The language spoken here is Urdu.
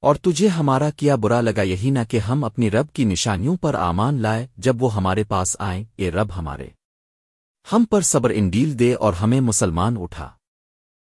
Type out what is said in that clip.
اور تجھے ہمارا کیا برا لگا یہی نہ کہ ہم اپنی رب کی نشانیوں پر آمان لائے جب وہ ہمارے پاس آئیں، اے رب ہمارے۔ ہم پر صبر انڈیل دے اور ہمیں مسلمان اٹھا۔